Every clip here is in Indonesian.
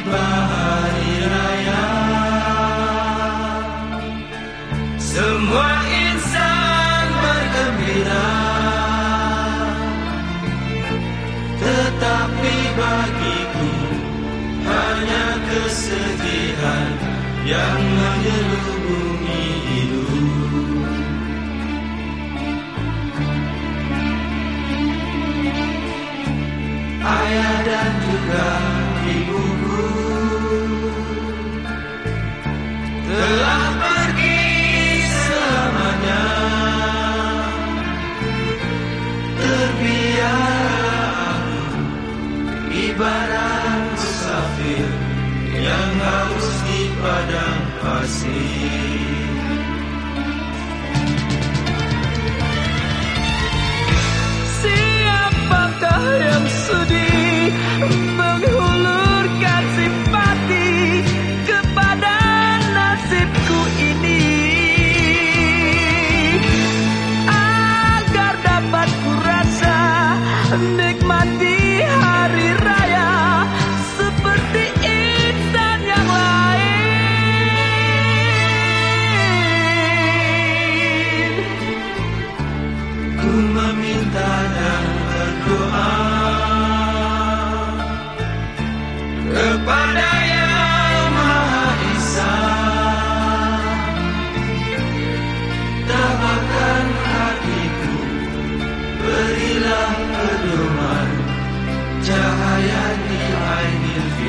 tiba hari raya. Semua insan bergembira. Tetapi bagiku hanya kesedihan yang menyelubungi hidup. Ayah dan juga ibarat musafir Yang haus di padang pasir. Siapakah yang sedih menghulurkan simpati kepada nasibku ini? Agar dapat kurasa nikmati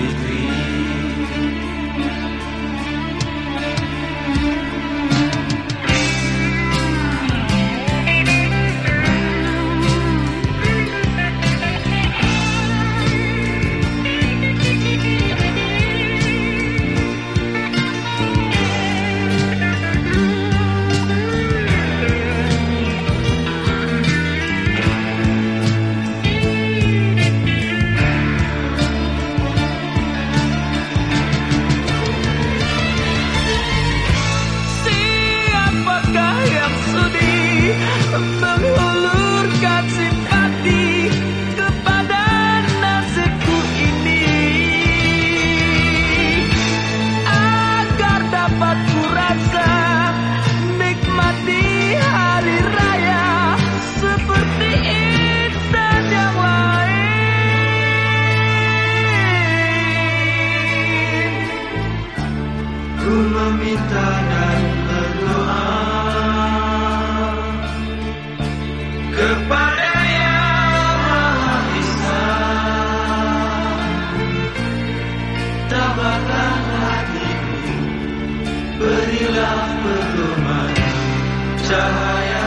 be. Menghulurkan simpati kepada nasibku ini agar dapat kurasa nikmati hari raya seperti insan yang lain. Ku meminta dan berdoa pedoman cahaya